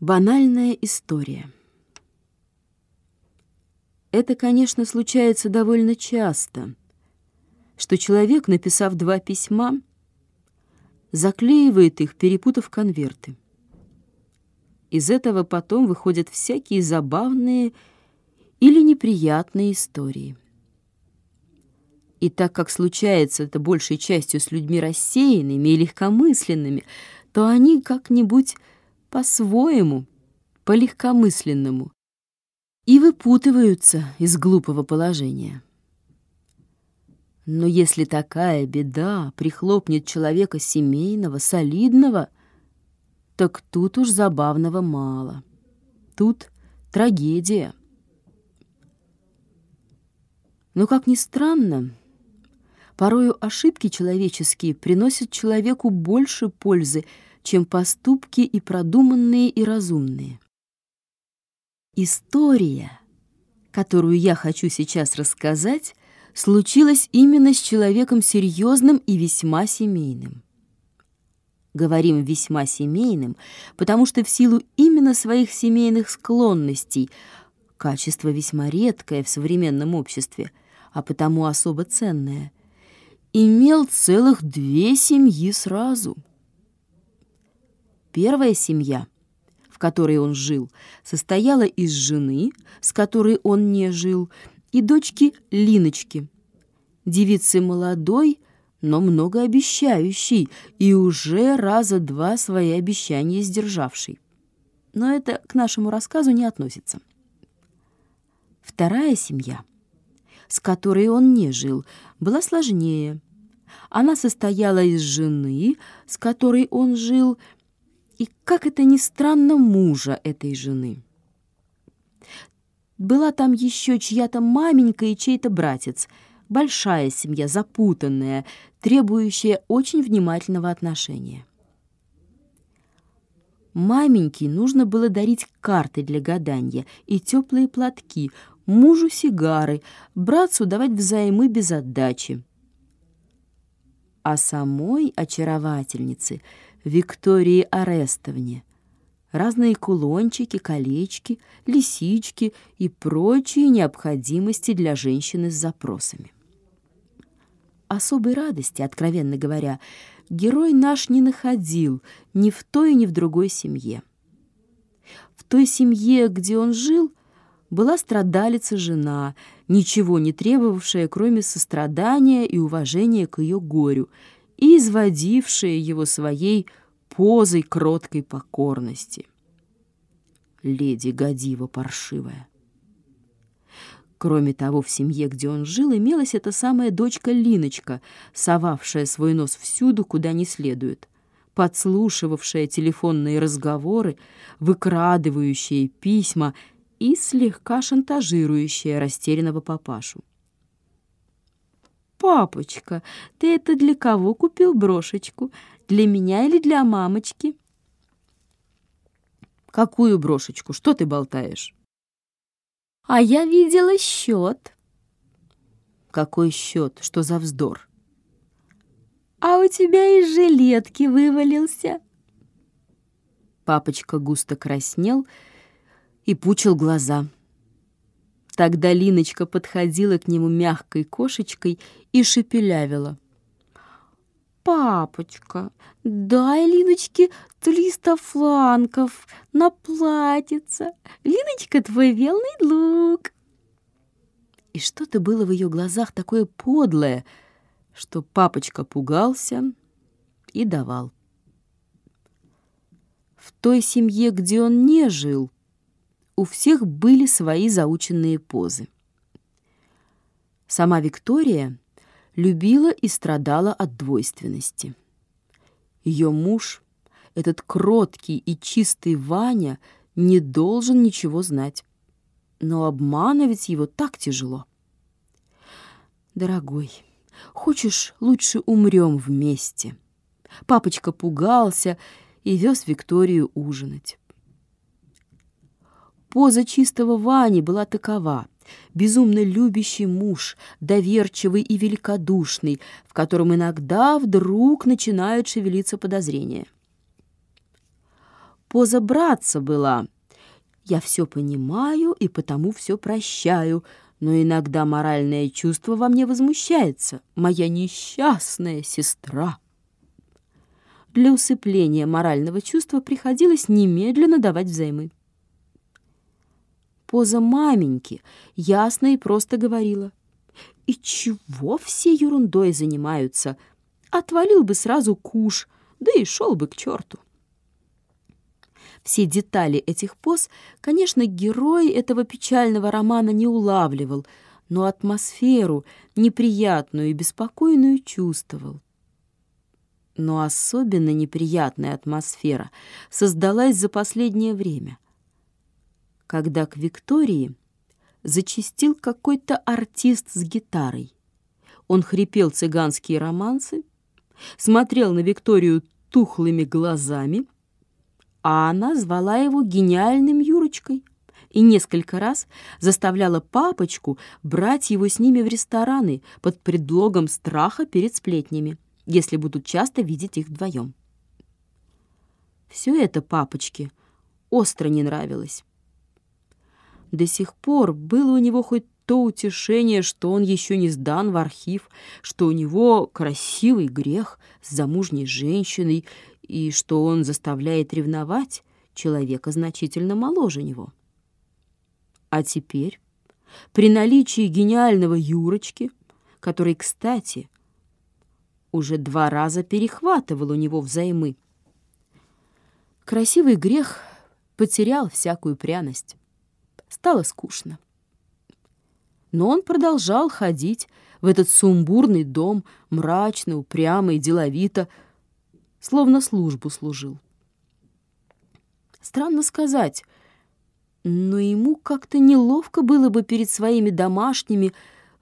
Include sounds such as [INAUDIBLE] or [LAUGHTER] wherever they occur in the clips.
Банальная история. Это, конечно, случается довольно часто, что человек, написав два письма, заклеивает их, перепутав конверты. Из этого потом выходят всякие забавные или неприятные истории. И так как случается это большей частью с людьми рассеянными и легкомысленными, то они как-нибудь по-своему, по-легкомысленному, и выпутываются из глупого положения. Но если такая беда прихлопнет человека семейного, солидного, так тут уж забавного мало. Тут трагедия. Но, как ни странно, порою ошибки человеческие приносят человеку больше пользы, чем поступки и продуманные, и разумные. История, которую я хочу сейчас рассказать, случилась именно с человеком серьезным и весьма семейным. Говорим «весьма семейным», потому что в силу именно своих семейных склонностей, качество весьма редкое в современном обществе, а потому особо ценное, имел целых две семьи сразу — Первая семья, в которой он жил, состояла из жены, с которой он не жил, и дочки Линочки, девицы молодой, но многообещающей и уже раза два свои обещания сдержавшей. Но это к нашему рассказу не относится. Вторая семья, с которой он не жил, была сложнее. Она состояла из жены, с которой он жил, и, как это ни странно, мужа этой жены. Была там еще чья-то маменька и чей-то братец. Большая семья, запутанная, требующая очень внимательного отношения. Маменьке нужно было дарить карты для гадания и теплые платки, мужу сигары, братцу давать взаймы без отдачи. А самой очаровательнице — Виктории Арестовне. Разные кулончики, колечки, лисички и прочие необходимости для женщины с запросами. Особой радости, откровенно говоря, герой наш не находил ни в той, ни в другой семье. В той семье, где он жил, была страдалица жена, ничего не требовавшая, кроме сострадания и уважения к ее горю, и изводившая его своей позой кроткой покорности. Леди Годива паршивая. Кроме того, в семье, где он жил, имелась эта самая дочка Линочка, совавшая свой нос всюду, куда не следует, подслушивавшая телефонные разговоры, выкрадывающая письма и слегка шантажирующая растерянного папашу. «Папочка, ты это для кого купил брошечку? Для меня или для мамочки?» «Какую брошечку? Что ты болтаешь?» «А я видела счет». «Какой счет? Что за вздор?» «А у тебя из жилетки вывалился». Папочка густо краснел и пучил глаза. Тогда Линочка подходила к нему мягкой кошечкой и шепелявила. «Папочка, дай Линочке триста фланков на платьице. Линочка, твой верный лук!» И что-то было в ее глазах такое подлое, что папочка пугался и давал. В той семье, где он не жил, у всех были свои заученные позы. Сама Виктория любила и страдала от двойственности. Ее муж, этот кроткий и чистый Ваня, не должен ничего знать. Но обманывать его так тяжело. «Дорогой, хочешь, лучше умрем вместе?» Папочка пугался и вез Викторию ужинать. Поза чистого Вани была такова. Безумно любящий муж, доверчивый и великодушный, в котором иногда вдруг начинают шевелиться подозрения. поза братца была. Я все понимаю и потому все прощаю, но иногда моральное чувство во мне возмущается. Моя несчастная сестра. Для усыпления морального чувства приходилось немедленно давать взаймы. Поза маменьки ясно и просто говорила. И чего все ерундой занимаются? Отвалил бы сразу куш, да и шел бы к черту. Все детали этих поз, конечно, герой этого печального романа не улавливал, но атмосферу, неприятную и беспокойную, чувствовал. Но особенно неприятная атмосфера создалась за последнее время, когда к Виктории зачистил какой-то артист с гитарой. Он хрипел цыганские романсы, смотрел на Викторию тухлыми глазами, а она звала его гениальным Юрочкой и несколько раз заставляла папочку брать его с ними в рестораны под предлогом страха перед сплетнями, если будут часто видеть их вдвоем. Все это папочке остро не нравилось. До сих пор было у него хоть то утешение, что он еще не сдан в архив, что у него красивый грех с замужней женщиной и что он заставляет ревновать человека значительно моложе него. А теперь, при наличии гениального Юрочки, который, кстати, уже два раза перехватывал у него взаймы, красивый грех потерял всякую пряность. Стало скучно. Но он продолжал ходить в этот сумбурный дом, мрачно, упрямо и деловито, словно службу служил. Странно сказать, но ему как-то неловко было бы перед своими домашними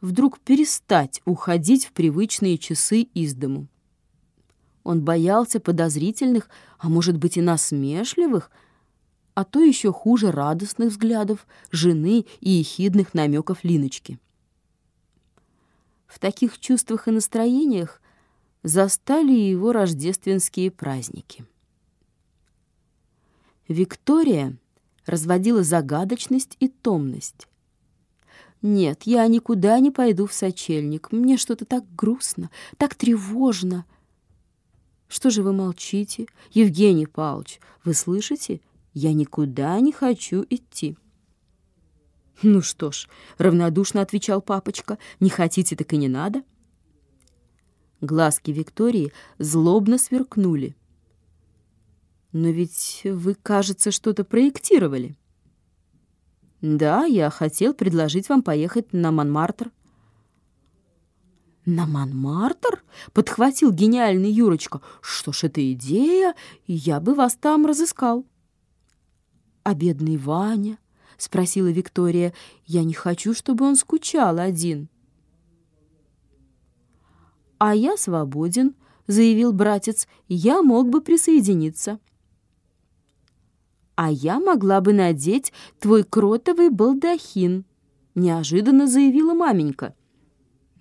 вдруг перестать уходить в привычные часы из дому. Он боялся подозрительных, а может быть и насмешливых, а то еще хуже радостных взглядов жены и ехидных намеков Линочки. В таких чувствах и настроениях застали его рождественские праздники. Виктория разводила загадочность и томность. «Нет, я никуда не пойду в сочельник. Мне что-то так грустно, так тревожно». «Что же вы молчите, Евгений Павлович? Вы слышите? Я никуда не хочу идти». «Ну что ж», — равнодушно отвечал папочка, «не хотите, так и не надо». Глазки Виктории злобно сверкнули. «Но ведь вы, кажется, что-то проектировали». «Да, я хотел предложить вам поехать на Монмартр». «На Монмартр?» — подхватил гениальный Юрочка. «Что ж, это идея, я бы вас там разыскал». «А бедный Ваня?» — спросила Виктория. «Я не хочу, чтобы он скучал один». «А я свободен», — заявил братец. «Я мог бы присоединиться». «А я могла бы надеть твой кротовый балдахин», — неожиданно заявила маменька.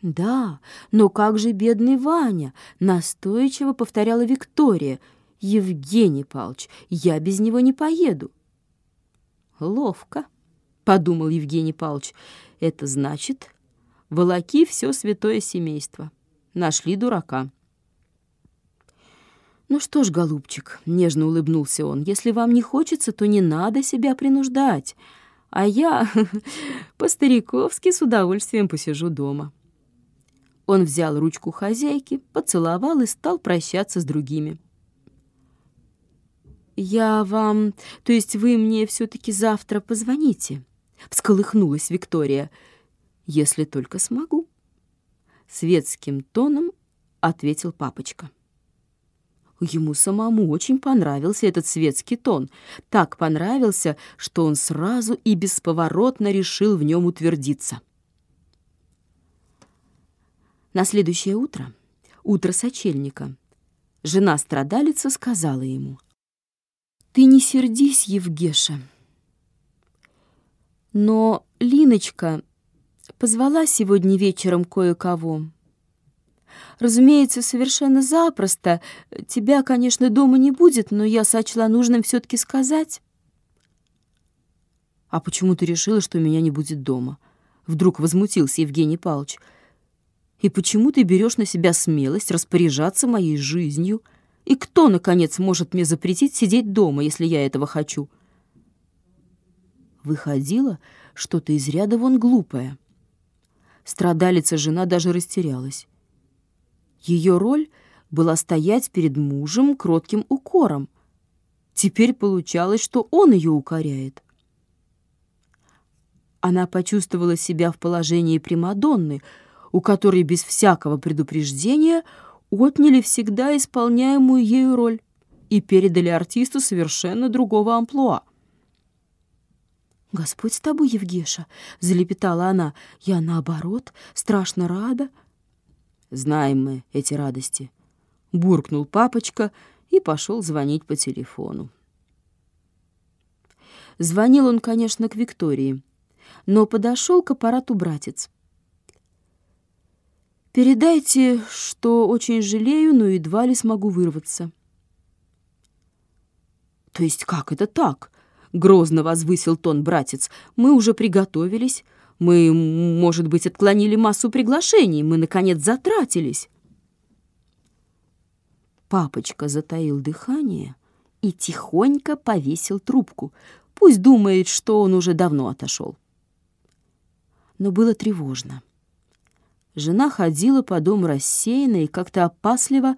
«Да, но как же бедный Ваня?» — настойчиво повторяла Виктория. «Евгений Павлович, я без него не поеду». «Ловко», — подумал Евгений Павлович. «Это значит, волоки все святое семейство. Нашли дурака». «Ну что ж, голубчик», — нежно улыбнулся он, «если вам не хочется, то не надо себя принуждать, а я [LAUGHS] по-стариковски с удовольствием посижу дома». Он взял ручку хозяйки, поцеловал и стал прощаться с другими. «Я вам... То есть вы мне все-таки завтра позвоните?» — всколыхнулась Виктория. «Если только смогу». Светским тоном ответил папочка. Ему самому очень понравился этот светский тон. Так понравился, что он сразу и бесповоротно решил в нем утвердиться. На следующее утро, утро сочельника, жена страдалица сказала ему, «Ты не сердись, Евгеша». Но Линочка позвала сегодня вечером кое-кого. Разумеется, совершенно запросто. Тебя, конечно, дома не будет, но я сочла нужным все-таки сказать. А почему ты решила, что меня не будет дома? Вдруг возмутился Евгений Павлович. И почему ты берешь на себя смелость распоряжаться моей жизнью? И кто, наконец, может мне запретить сидеть дома, если я этого хочу? Выходило что-то из ряда вон глупое. Страдалица жена даже растерялась. Ее роль была стоять перед мужем кротким укором. Теперь получалось, что он ее укоряет. Она почувствовала себя в положении Примадонны, у которой без всякого предупреждения отняли всегда исполняемую ею роль и передали артисту совершенно другого амплуа. «Господь с тобой, Евгеша!» — залепетала она. «Я, наоборот, страшно рада». «Знаем мы эти радости», — буркнул папочка и пошел звонить по телефону. Звонил он, конечно, к Виктории, но подошел к аппарату братец. «Передайте, что очень жалею, но едва ли смогу вырваться». «То есть как это так?» Грозно возвысил тон братец. «Мы уже приготовились. Мы, может быть, отклонили массу приглашений. Мы, наконец, затратились». Папочка затаил дыхание и тихонько повесил трубку. Пусть думает, что он уже давно отошел. Но было тревожно. Жена ходила по дому рассеянно и как-то опасливо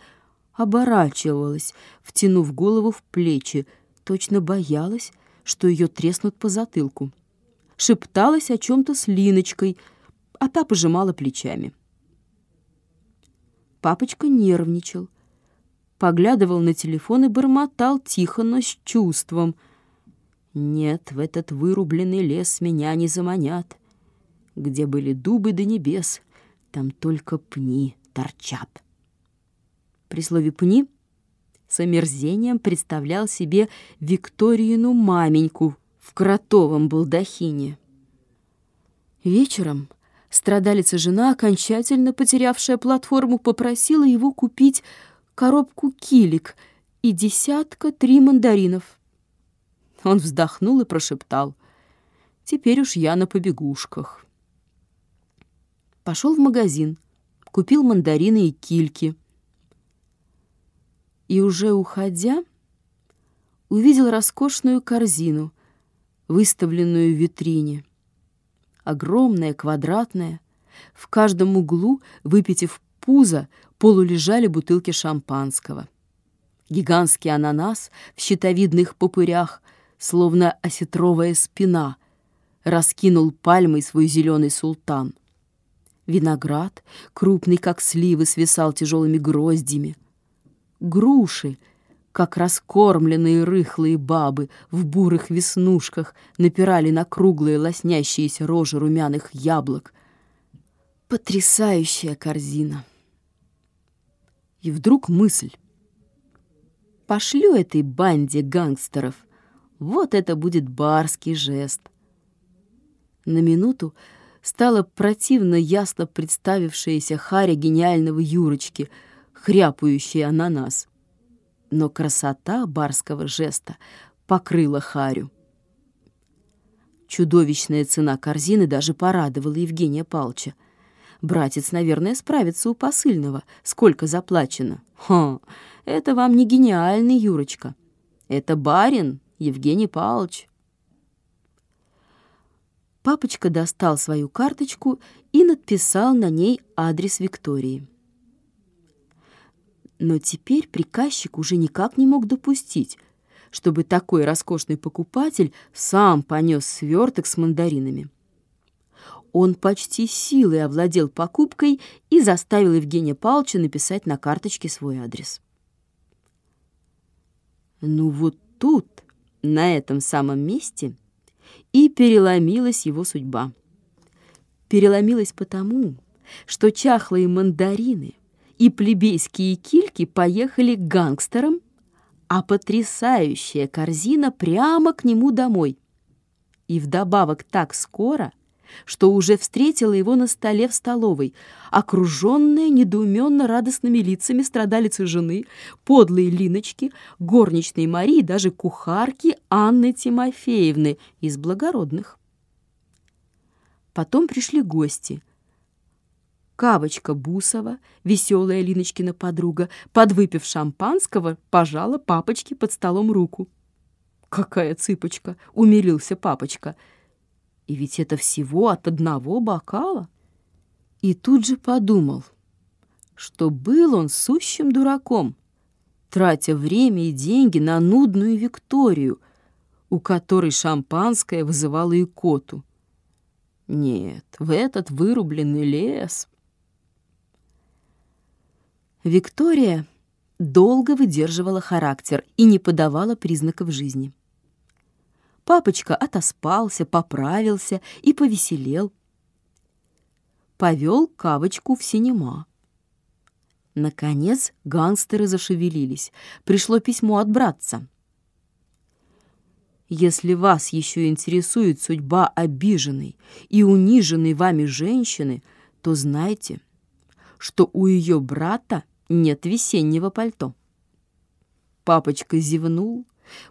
оборачивалась, втянув голову в плечи, точно боялась, что ее треснут по затылку. Шепталась о чем-то с Линочкой, а та пожимала плечами. Папочка нервничал, поглядывал на телефон и бормотал тихо, но с чувством. «Нет, в этот вырубленный лес меня не заманят. Где были дубы до небес, там только пни торчат». При слове «пни» с омерзением представлял себе Викторину маменьку в кротовом балдахине. Вечером страдалица жена, окончательно потерявшая платформу, попросила его купить коробку килик и десятка три мандаринов. Он вздохнул и прошептал. «Теперь уж я на побегушках». Пошел в магазин, купил мандарины и кильки — и уже уходя, увидел роскошную корзину, выставленную в витрине. Огромная, квадратная, в каждом углу, выпитив пузо, полулежали бутылки шампанского. Гигантский ананас в щитовидных попырях, словно осетровая спина, раскинул пальмой свой зеленый султан. Виноград, крупный, как сливы, свисал тяжелыми гроздями — груши, как раскормленные рыхлые бабы в бурых веснушках напирали на круглые лоснящиеся рожи румяных яблок. Потрясающая корзина. И вдруг мысль. Пошлю этой банде гангстеров. Вот это будет барский жест. На минуту стало противно ясно представившаяся харя гениального Юрочки — хряпающий ананас. Но красота барского жеста покрыла Харю. Чудовищная цена корзины даже порадовала Евгения Палча. Братец, наверное, справится у посыльного. Сколько заплачено? Ха, это вам не гениальный, Юрочка. Это барин Евгений Павлович. Папочка достал свою карточку и надписал на ней адрес Виктории. Но теперь приказчик уже никак не мог допустить, чтобы такой роскошный покупатель сам понес сверток с мандаринами. Он почти силой овладел покупкой и заставил Евгения Павловича написать на карточке свой адрес. Ну вот тут, на этом самом месте, и переломилась его судьба. Переломилась потому, что чахлые мандарины — и плебейские кильки поехали к гангстерам, а потрясающая корзина прямо к нему домой. И вдобавок так скоро, что уже встретила его на столе в столовой, окруженная недоуменно радостными лицами страдалицы жены, подлые Линочки, горничной Марии, даже кухарки Анны Тимофеевны из благородных. Потом пришли гости. Кавочка Бусова, веселая Линочкина подруга, подвыпив шампанского, пожала папочке под столом руку. «Какая цыпочка!» — умилился папочка — и ведь это всего от одного бокала. И тут же подумал, что был он сущим дураком, тратя время и деньги на нудную Викторию, у которой шампанское вызывало икоту. Нет, в этот вырубленный лес. Виктория долго выдерживала характер и не подавала признаков жизни. Папочка отоспался, поправился и повеселел. Повел кавочку в синема. Наконец гангстеры зашевелились. Пришло письмо от братца. Если вас еще интересует судьба обиженной и униженной вами женщины, то знайте, что у ее брата нет весеннего пальто. Папочка зевнул,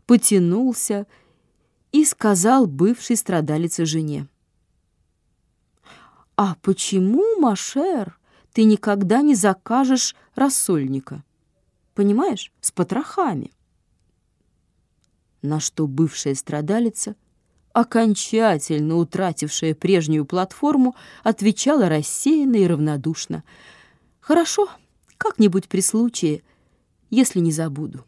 потянулся и сказал бывшей страдалице жене. «А почему, Машер, ты никогда не закажешь рассольника? Понимаешь, с потрохами?» На что бывшая страдалица, окончательно утратившая прежнюю платформу, отвечала рассеянно и равнодушно. «Хорошо, как-нибудь при случае, если не забуду».